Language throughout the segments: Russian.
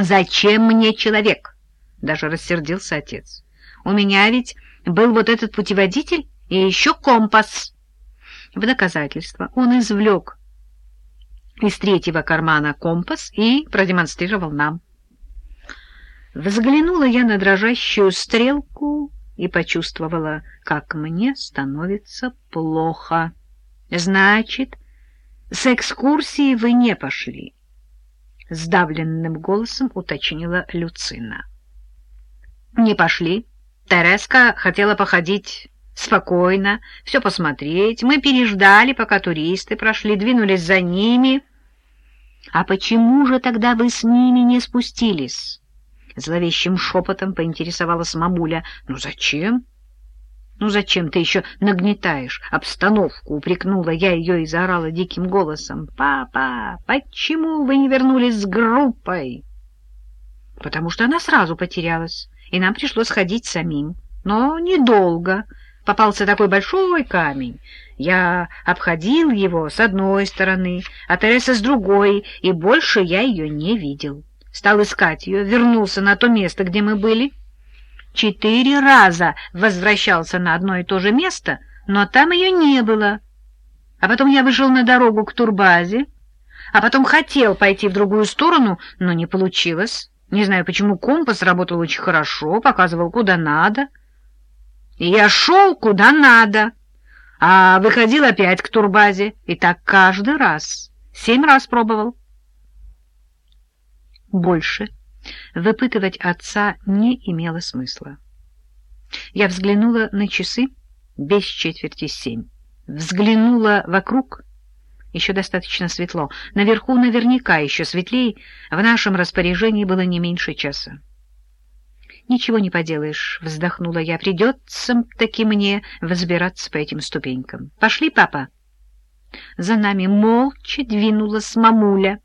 «Зачем мне человек?» — даже рассердился отец. «У меня ведь был вот этот путеводитель и еще компас». В доказательство он извлек из третьего кармана компас и продемонстрировал нам. Взглянула я на дрожащую стрелку и почувствовала, как мне становится плохо. Значит, с экскурсии вы не пошли? Сдавленным голосом уточнила Люцина. Не пошли. Тереска хотела походить спокойно, все посмотреть. Мы переждали, пока туристы прошли, двинулись за ними. А почему же тогда вы с ними не спустились? Зловещим шепотом поинтересовалась мамуля. «Ну зачем?» «Ну зачем ты еще нагнетаешь обстановку?» Упрекнула я ее и заорала диким голосом. «Папа, почему вы не вернулись с группой?» «Потому что она сразу потерялась, и нам пришлось ходить самим. Но недолго. Попался такой большой камень. Я обходил его с одной стороны, а Тереса с другой, и больше я ее не видел» стал искать ее, вернулся на то место, где мы были. Четыре раза возвращался на одно и то же место, но там ее не было. А потом я вышел на дорогу к турбазе, а потом хотел пойти в другую сторону, но не получилось. Не знаю, почему компас работал очень хорошо, показывал, куда надо. И я шел, куда надо, а выходил опять к турбазе, и так каждый раз. Семь раз пробовал. Больше выпытывать отца не имело смысла. Я взглянула на часы без четверти семь. Взглянула вокруг. Еще достаточно светло. Наверху наверняка еще светлей. В нашем распоряжении было не меньше часа. «Ничего не поделаешь», — вздохнула я. «Придется таки мне взбираться по этим ступенькам. Пошли, папа». За нами молча двинулась мамуля.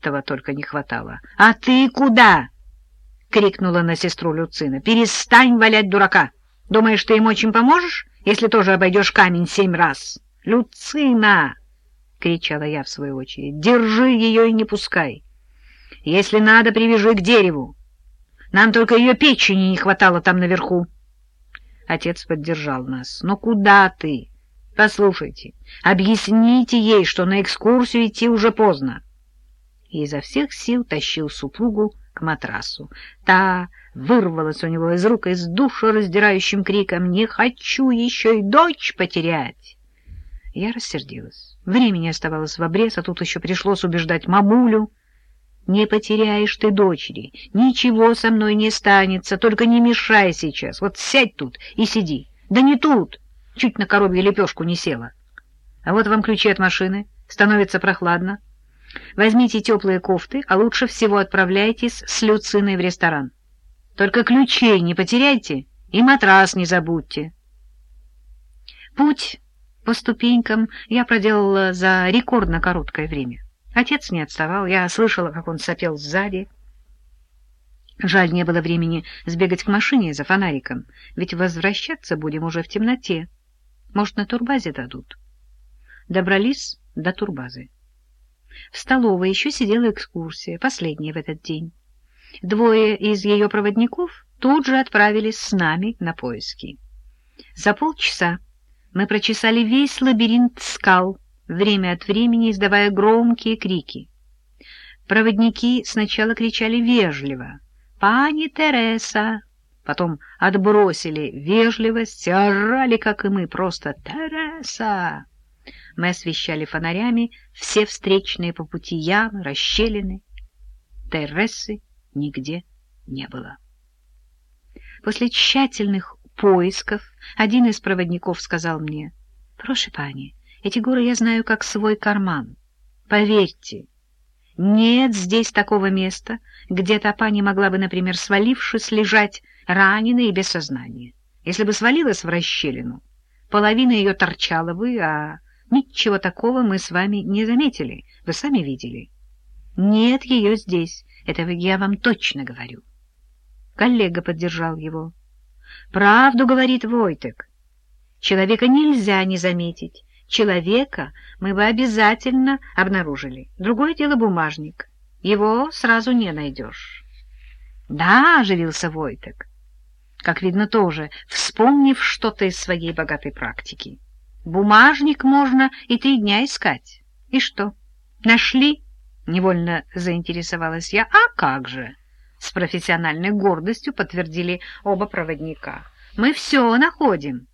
Этого только не хватало. — А ты куда? — крикнула на сестру Люцина. — Перестань валять дурака. Думаешь, ты им очень поможешь, если тоже обойдешь камень семь раз? — Люцина! — кричала я в свою очередь. — Держи ее и не пускай. Если надо, привяжи к дереву. Нам только ее печени не хватало там наверху. Отец поддержал нас. — Но куда ты? Послушайте, объясните ей, что на экскурсию идти уже поздно и изо всех сил тащил супругу к матрасу. Та вырвалась у него из рук и с душераздирающим криком «Не хочу еще и дочь потерять!» Я рассердилась. Времени оставалось в обрез, а тут еще пришлось убеждать мамулю. «Не потеряешь ты дочери, ничего со мной не станется, только не мешай сейчас, вот сядь тут и сиди. Да не тут, чуть на коровью лепешку не села. А вот вам ключи от машины, становится прохладно». Возьмите теплые кофты, а лучше всего отправляйтесь с Люциной в ресторан. Только ключей не потеряйте и матрас не забудьте. Путь по ступенькам я проделала за рекордно короткое время. Отец не отставал, я слышала, как он сопел сзади. Жаль, не было времени сбегать к машине за фонариком, ведь возвращаться будем уже в темноте. Может, на турбазе дадут. Добрались до турбазы. В столовой еще сидела экскурсия, последняя в этот день. Двое из ее проводников тут же отправились с нами на поиски. За полчаса мы прочесали весь лабиринт скал, время от времени издавая громкие крики. Проводники сначала кричали вежливо «Пани Тереса!», потом отбросили вежливость и орали, как и мы, просто «Тереса!». Мы освещали фонарями все встречные по пути ямы, расщелины. Тересы нигде не было. После тщательных поисков один из проводников сказал мне, «Прошу, пани, эти горы я знаю как свой карман. Поверьте, нет здесь такого места, где та пани могла бы, например, свалившись, лежать раненой и без сознания. Если бы свалилась в расщелину, половина ее торчала бы, а Ничего такого мы с вами не заметили, вы сами видели. Нет ее здесь, этого я вам точно говорю. Коллега поддержал его. Правду говорит Войтек. Человека нельзя не заметить. Человека мы бы обязательно обнаружили. Другое дело бумажник. его сразу не найдешь. — Да, — оживился Войтек, как видно тоже, вспомнив что-то из своей богатой практики. Бумажник можно и три дня искать. И что, нашли? — невольно заинтересовалась я. — А как же? — с профессиональной гордостью подтвердили оба проводника. — Мы все находим.